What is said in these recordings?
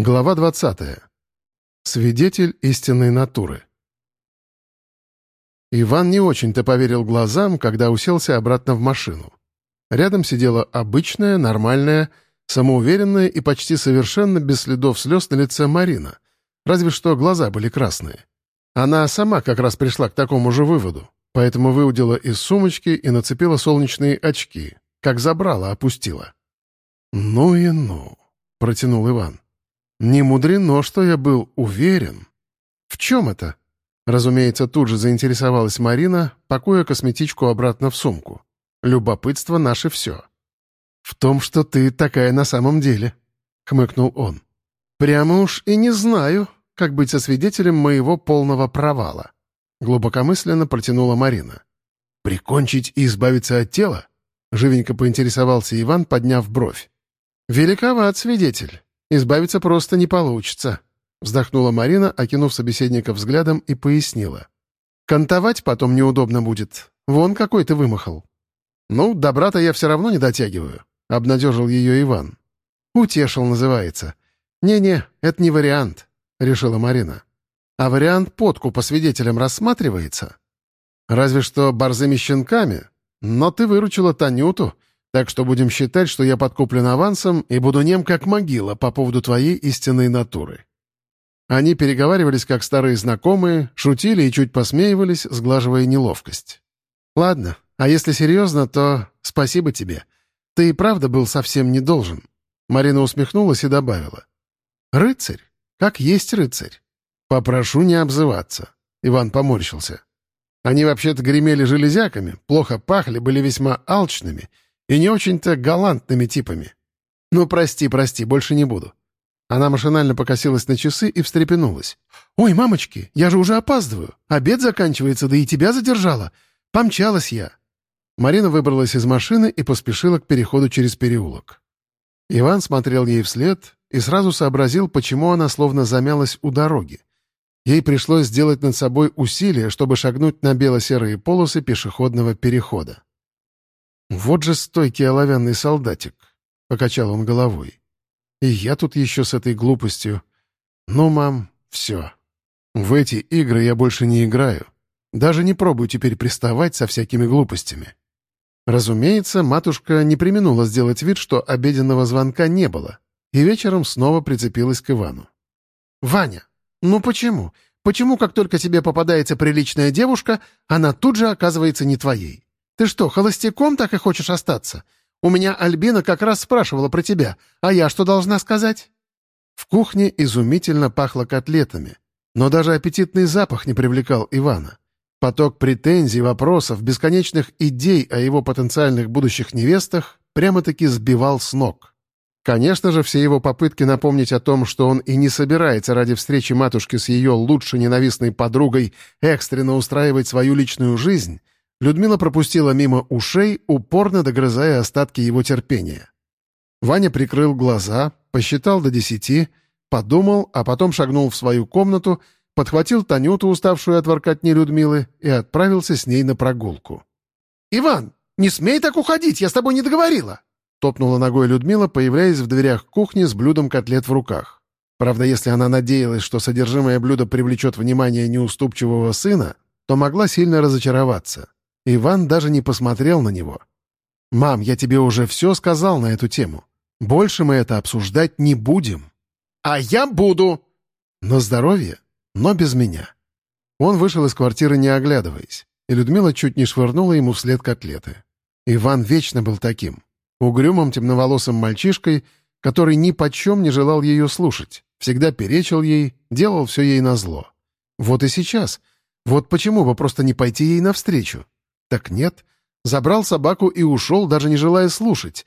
Глава 20. Свидетель истинной натуры. Иван не очень-то поверил глазам, когда уселся обратно в машину. Рядом сидела обычная, нормальная, самоуверенная и почти совершенно без следов слез на лице Марина, разве что глаза были красные. Она сама как раз пришла к такому же выводу, поэтому выудила из сумочки и нацепила солнечные очки, как забрала, опустила. «Ну и ну», — протянул Иван. Не мудрено, что я был уверен. В чем это? Разумеется, тут же заинтересовалась Марина, пакуя косметичку обратно в сумку. Любопытство наше все. «В том, что ты такая на самом деле», — хмыкнул он. «Прямо уж и не знаю, как быть со свидетелем моего полного провала», — глубокомысленно протянула Марина. «Прикончить и избавиться от тела?» — живенько поинтересовался Иван, подняв бровь. «Великоват свидетель. Избавиться просто не получится», — вздохнула Марина, окинув собеседника взглядом и пояснила. «Кантовать потом неудобно будет. Вон какой ты вымахал». «Ну, добра-то я все равно не дотягиваю», — обнадежил ее Иван. «Утешил, называется». «Не-не, это не вариант», — решила Марина. «А вариант подкупа свидетелям рассматривается?» «Разве что борзыми щенками. Но ты выручила Танюту, так что будем считать, что я подкуплен авансом и буду нем как могила по поводу твоей истинной натуры». Они переговаривались как старые знакомые, шутили и чуть посмеивались, сглаживая неловкость. «Ладно, а если серьезно, то спасибо тебе. Ты и правда был совсем не должен». Марина усмехнулась и добавила. «Рыцарь? Как есть рыцарь. Попрошу не обзываться». Иван поморщился. Они вообще-то гремели железяками, плохо пахли, были весьма алчными — и не очень-то галантными типами. Ну, прости, прости, больше не буду. Она машинально покосилась на часы и встрепенулась. «Ой, мамочки, я же уже опаздываю. Обед заканчивается, да и тебя задержала. Помчалась я». Марина выбралась из машины и поспешила к переходу через переулок. Иван смотрел ей вслед и сразу сообразил, почему она словно замялась у дороги. Ей пришлось сделать над собой усилие, чтобы шагнуть на бело-серые полосы пешеходного перехода. «Вот же стойкий оловянный солдатик», — покачал он головой. «И я тут еще с этой глупостью. Ну, мам, все. В эти игры я больше не играю. Даже не пробую теперь приставать со всякими глупостями». Разумеется, матушка не применула сделать вид, что обеденного звонка не было, и вечером снова прицепилась к Ивану. «Ваня, ну почему? Почему, как только тебе попадается приличная девушка, она тут же оказывается не твоей? Ты что, холостяком так и хочешь остаться? У меня Альбина как раз спрашивала про тебя, а я что должна сказать?» В кухне изумительно пахло котлетами, но даже аппетитный запах не привлекал Ивана. Поток претензий, вопросов, бесконечных идей о его потенциальных будущих невестах прямо-таки сбивал с ног. Конечно же, все его попытки напомнить о том, что он и не собирается ради встречи матушки с ее лучше ненавистной подругой экстренно устраивать свою личную жизнь — Людмила пропустила мимо ушей, упорно догрызая остатки его терпения. Ваня прикрыл глаза, посчитал до десяти, подумал, а потом шагнул в свою комнату, подхватил Танюту, уставшую от воркотни Людмилы, и отправился с ней на прогулку. «Иван, не смей так уходить, я с тобой не договорила!» Топнула ногой Людмила, появляясь в дверях кухни с блюдом котлет в руках. Правда, если она надеялась, что содержимое блюда привлечет внимание неуступчивого сына, то могла сильно разочароваться. Иван даже не посмотрел на него. «Мам, я тебе уже все сказал на эту тему. Больше мы это обсуждать не будем». «А я буду!» «На здоровье, но без меня». Он вышел из квартиры, не оглядываясь, и Людмила чуть не швырнула ему вслед котлеты. Иван вечно был таким, угрюмым темноволосым мальчишкой, который ни почем не желал ее слушать, всегда перечил ей, делал все ей назло. Вот и сейчас. Вот почему бы просто не пойти ей навстречу? Так нет. Забрал собаку и ушел, даже не желая слушать.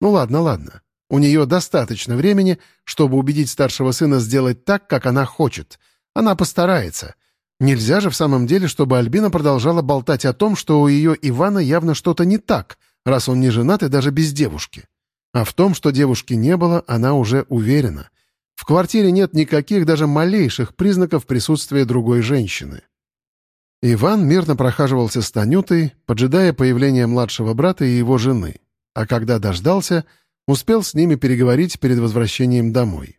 Ну ладно, ладно. У нее достаточно времени, чтобы убедить старшего сына сделать так, как она хочет. Она постарается. Нельзя же в самом деле, чтобы Альбина продолжала болтать о том, что у ее Ивана явно что-то не так, раз он не женат и даже без девушки. А в том, что девушки не было, она уже уверена. В квартире нет никаких даже малейших признаков присутствия другой женщины. Иван мирно прохаживался с Танютой, поджидая появления младшего брата и его жены, а когда дождался, успел с ними переговорить перед возвращением домой.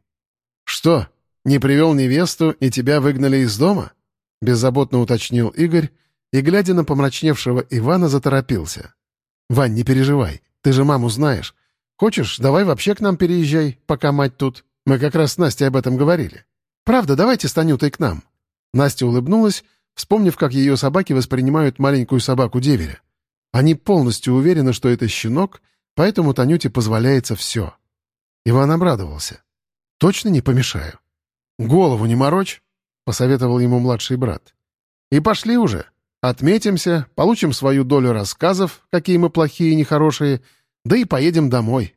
«Что, не привел невесту и тебя выгнали из дома?» — беззаботно уточнил Игорь и, глядя на помрачневшего Ивана, заторопился. «Вань, не переживай, ты же маму знаешь. Хочешь, давай вообще к нам переезжай, пока мать тут. Мы как раз с Настей об этом говорили. Правда, давайте с Танютой к нам». Настя улыбнулась, вспомнив, как ее собаки воспринимают маленькую собаку-деверя. Они полностью уверены, что это щенок, поэтому Танюте позволяется все. Иван обрадовался. «Точно не помешаю?» «Голову не морочь», — посоветовал ему младший брат. «И пошли уже. Отметимся, получим свою долю рассказов, какие мы плохие и нехорошие, да и поедем домой».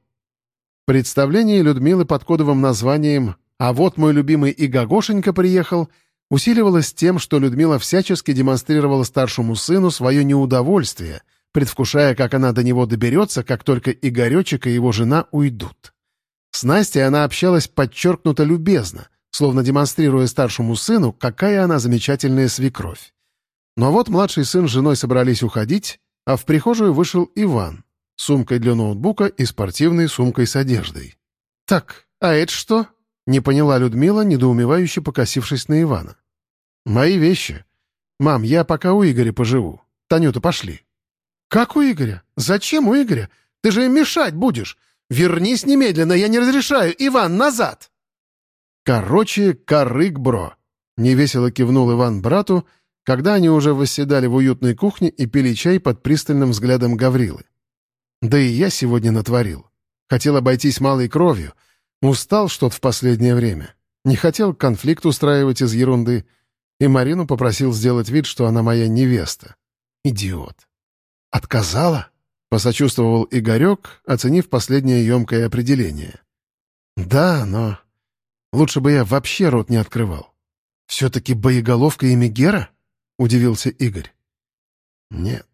Представление Людмилы под кодовым названием «А вот мой любимый Игогошенька приехал» усиливалось тем, что Людмила всячески демонстрировала старшему сыну свое неудовольствие — предвкушая, как она до него доберется, как только Игоречек и его жена уйдут. С Настей она общалась подчеркнуто любезно, словно демонстрируя старшему сыну, какая она замечательная свекровь. Но вот младший сын с женой собрались уходить, а в прихожую вышел Иван, сумкой для ноутбука и спортивной сумкой с одеждой. «Так, а это что?» — не поняла Людмила, недоумевающе покосившись на Ивана. «Мои вещи. Мам, я пока у Игоря поживу. Танюта, пошли». «Как у Игоря? Зачем у Игоря? Ты же им мешать будешь! Вернись немедленно, я не разрешаю! Иван, назад!» «Короче, корык, бро!» — невесело кивнул Иван брату, когда они уже восседали в уютной кухне и пили чай под пристальным взглядом Гаврилы. «Да и я сегодня натворил. Хотел обойтись малой кровью. Устал что-то в последнее время. Не хотел конфликт устраивать из ерунды. И Марину попросил сделать вид, что она моя невеста. Идиот. «Отказала?» — посочувствовал Игорек, оценив последнее емкое определение. «Да, но лучше бы я вообще рот не открывал. Все-таки боеголовка и Мегера?» — удивился Игорь. «Нет».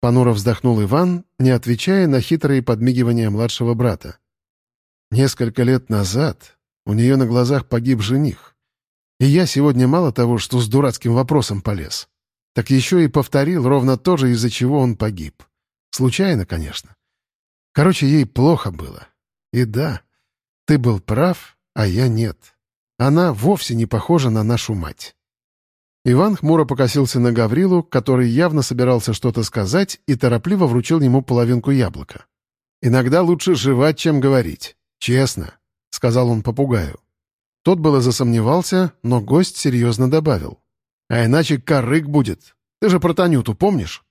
Понуро вздохнул Иван, не отвечая на хитрые подмигивания младшего брата. «Несколько лет назад у нее на глазах погиб жених. И я сегодня мало того, что с дурацким вопросом полез, так еще и повторил ровно то же, из-за чего он погиб. Случайно, конечно. Короче, ей плохо было. И да, ты был прав, а я нет. Она вовсе не похожа на нашу мать. Иван хмуро покосился на Гаврилу, который явно собирался что-то сказать и торопливо вручил ему половинку яблока. «Иногда лучше жевать, чем говорить. Честно», — сказал он попугаю. Тот было засомневался, но гость серьезно добавил. А иначе корык будет. Ты же про Танюту помнишь?»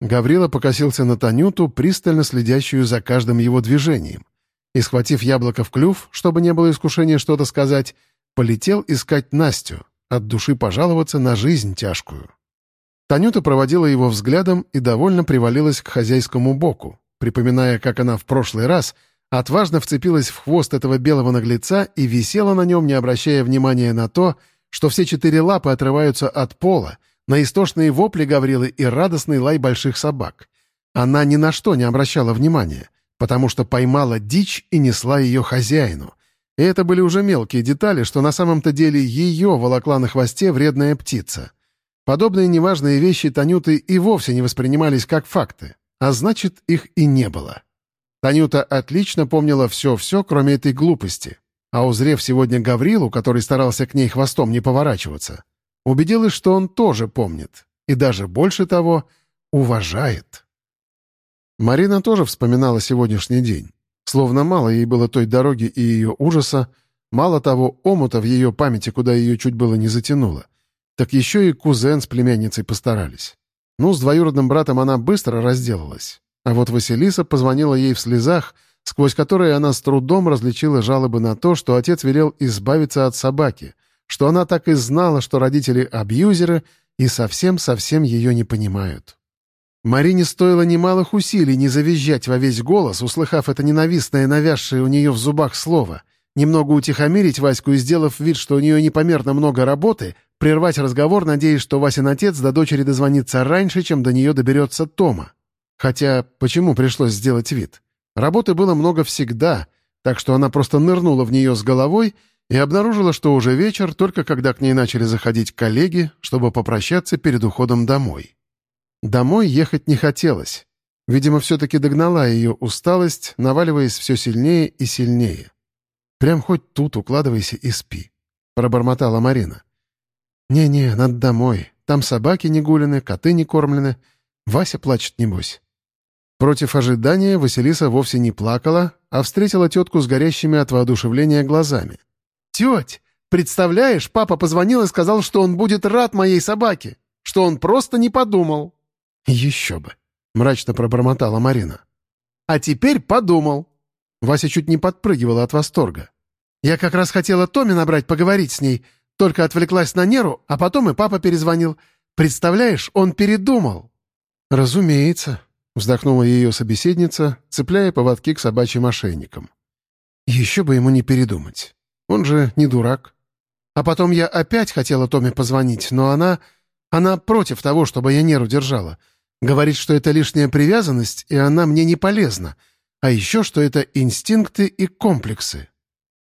Гаврила покосился на Танюту, пристально следящую за каждым его движением, и, схватив яблоко в клюв, чтобы не было искушения что-то сказать, полетел искать Настю, от души пожаловаться на жизнь тяжкую. Танюта проводила его взглядом и довольно привалилась к хозяйскому боку, припоминая, как она в прошлый раз отважно вцепилась в хвост этого белого наглеца и висела на нем, не обращая внимания на то, что все четыре лапы отрываются от пола, на истошные вопли Гаврилы и радостный лай больших собак. Она ни на что не обращала внимания, потому что поймала дичь и несла ее хозяину. И это были уже мелкие детали, что на самом-то деле ее волокла на хвосте вредная птица. Подобные неважные вещи Танюты и вовсе не воспринимались как факты, а значит, их и не было. Танюта отлично помнила все-все, кроме этой глупости, а узрев сегодня Гаврилу, который старался к ней хвостом не поворачиваться, убедилась, что он тоже помнит, и даже больше того, уважает. Марина тоже вспоминала сегодняшний день. Словно мало ей было той дороги и ее ужаса, мало того омута в ее памяти, куда ее чуть было не затянуло, так еще и кузен с племянницей постарались. Ну, с двоюродным братом она быстро разделалась. А вот Василиса позвонила ей в слезах — сквозь которые она с трудом различила жалобы на то, что отец велел избавиться от собаки, что она так и знала, что родители — абьюзеры и совсем-совсем ее не понимают. Марине стоило немалых усилий не завизжать во весь голос, услыхав это ненавистное, навязшее у нее в зубах слово, немного утихомирить Ваську и, сделав вид, что у нее непомерно много работы, прервать разговор, надеясь, что Васин отец до дочери дозвонится раньше, чем до нее доберется Тома. Хотя почему пришлось сделать вид? Работы было много всегда, так что она просто нырнула в нее с головой и обнаружила, что уже вечер, только когда к ней начали заходить коллеги, чтобы попрощаться перед уходом домой. Домой ехать не хотелось. Видимо, все-таки догнала ее усталость, наваливаясь все сильнее и сильнее. Прям хоть тут укладывайся и спи», — пробормотала Марина. «Не-не, надо домой. Там собаки не гулены, коты не кормлены. Вася плачет, небось». Против ожидания Василиса вовсе не плакала, а встретила тетку с горящими от воодушевления глазами. «Теть, представляешь, папа позвонил и сказал, что он будет рад моей собаке, что он просто не подумал». «Еще бы», — мрачно пробормотала Марина. «А теперь подумал». Вася чуть не подпрыгивала от восторга. «Я как раз хотела Томе набрать поговорить с ней, только отвлеклась на Неру, а потом и папа перезвонил. Представляешь, он передумал». «Разумеется», — вздохнула ее собеседница, цепляя поводки к собачьим ошейникам. «Еще бы ему не передумать. Он же не дурак. А потом я опять хотела Томе позвонить, но она... Она против того, чтобы я нерву держала. Говорит, что это лишняя привязанность, и она мне не полезна. А еще, что это инстинкты и комплексы.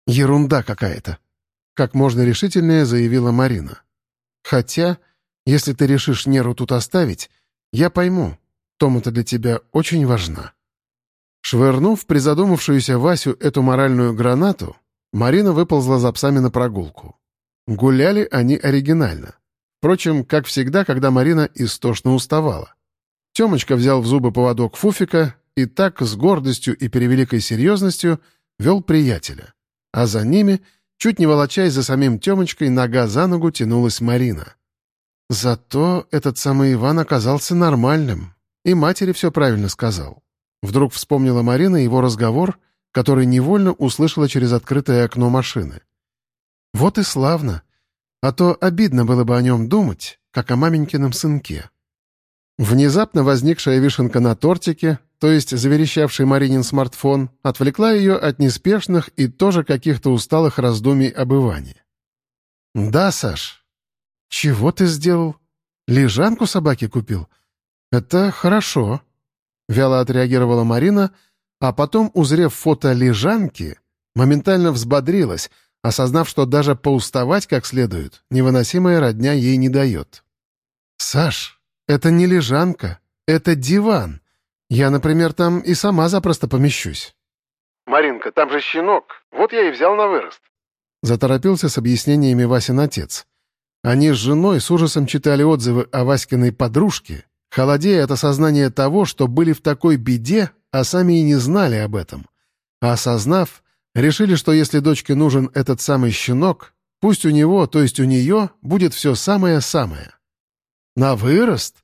Ерунда какая-то. Как можно решительнее заявила Марина. Хотя, если ты решишь Неру тут оставить, я пойму, Тома-то для тебя очень важна». Швырнув призадумавшуюся Васю эту моральную гранату, Марина выползла за псами на прогулку. Гуляли они оригинально. Впрочем, как всегда, когда Марина истошно уставала. Темочка взял в зубы поводок Фуфика и так с гордостью и перевеликой серьезностью вел приятеля. А за ними, чуть не волочаясь за самим Темочкой, нога за ногу тянулась Марина. Зато этот самый Иван оказался нормальным, и матери все правильно сказал. Вдруг вспомнила Марина его разговор, который невольно услышала через открытое окно машины. Вот и славно. А то обидно было бы о нем думать, как о маменькином сынке. Внезапно возникшая вишенка на тортике, то есть заверещавший Маринин смартфон, отвлекла ее от неспешных и тоже каких-то усталых раздумий об Иване. «Да, Саш. Чего ты сделал? Лежанку собаке купил? «Это хорошо», — вяло отреагировала Марина, а потом, узрев фото лежанки, моментально взбодрилась, осознав, что даже поуставать как следует невыносимая родня ей не дает. «Саш, это не лежанка, это диван. Я, например, там и сама запросто помещусь». «Маринка, там же щенок. Вот я и взял на вырост». Заторопился с объяснениями Васин отец. Они с женой с ужасом читали отзывы о Васькиной подружке, холодея от осознания того, что были в такой беде, а сами и не знали об этом. А осознав, решили, что если дочке нужен этот самый щенок, пусть у него, то есть у нее, будет все самое-самое. На вырост?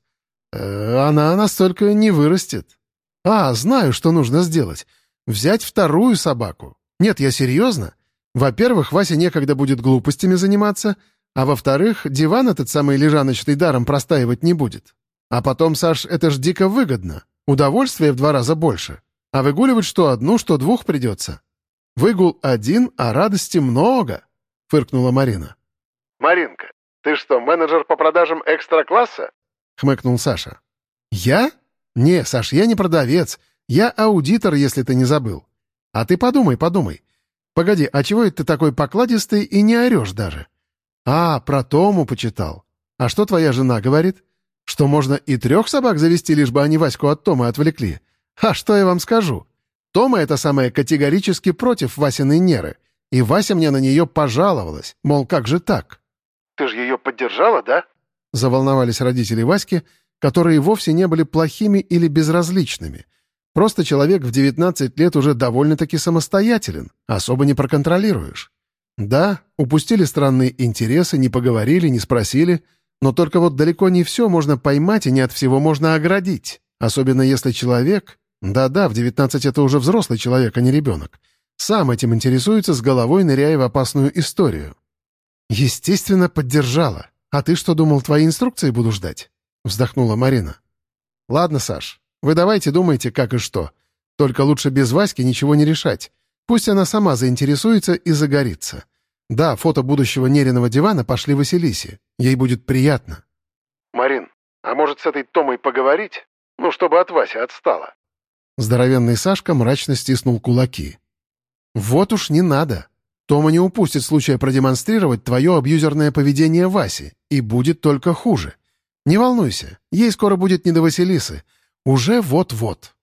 Э, она настолько не вырастет. А, знаю, что нужно сделать. Взять вторую собаку. Нет, я серьезно. Во-первых, Вася некогда будет глупостями заниматься, а во-вторых, диван этот самый лежаночный даром простаивать не будет. А потом, Саш, это ж дико выгодно. Удовольствие в два раза больше. А выгуливать что одну, что двух придется. Выгул один, а радости много, — фыркнула Марина. «Маринка, ты что, менеджер по продажам экстра-класса?» — хмыкнул Саша. «Я? Не, Саш, я не продавец. Я аудитор, если ты не забыл. А ты подумай, подумай. Погоди, а чего это ты такой покладистый и не орешь даже? А, про Тому почитал. А что твоя жена говорит? Что можно и трех собак завести, лишь бы они Ваську от Тома отвлекли. А что я вам скажу? Тома это самое категорически против Васиной Неры. И Вася мне на нее пожаловалась, мол, как же так? «Ты же ее поддержала, да?» Заволновались родители Васьки, которые вовсе не были плохими или безразличными. Просто человек в 19 лет уже довольно-таки самостоятелен, особо не проконтролируешь. Да, упустили странные интересы, не поговорили, не спросили — но только вот далеко не все можно поймать и не от всего можно оградить. Особенно если человек... Да-да, в 19 это уже взрослый человек, а не ребенок. Сам этим интересуется с головой, ныряя в опасную историю. Естественно, поддержала. А ты что думал, твои инструкции буду ждать? Вздохнула Марина. Ладно, Саш, вы давайте думайте, как и что. Только лучше без Васьки ничего не решать. Пусть она сама заинтересуется и загорится. Да, фото будущего Нериного дивана пошли Василисе. Ей будет приятно. «Марин, а может, с этой Томой поговорить? Ну, чтобы от Васи отстала». Здоровенный Сашка мрачно стиснул кулаки. «Вот уж не надо. Тома не упустит случая продемонстрировать твое абьюзерное поведение Васи, и будет только хуже. Не волнуйся, ей скоро будет не до Василисы. Уже вот-вот».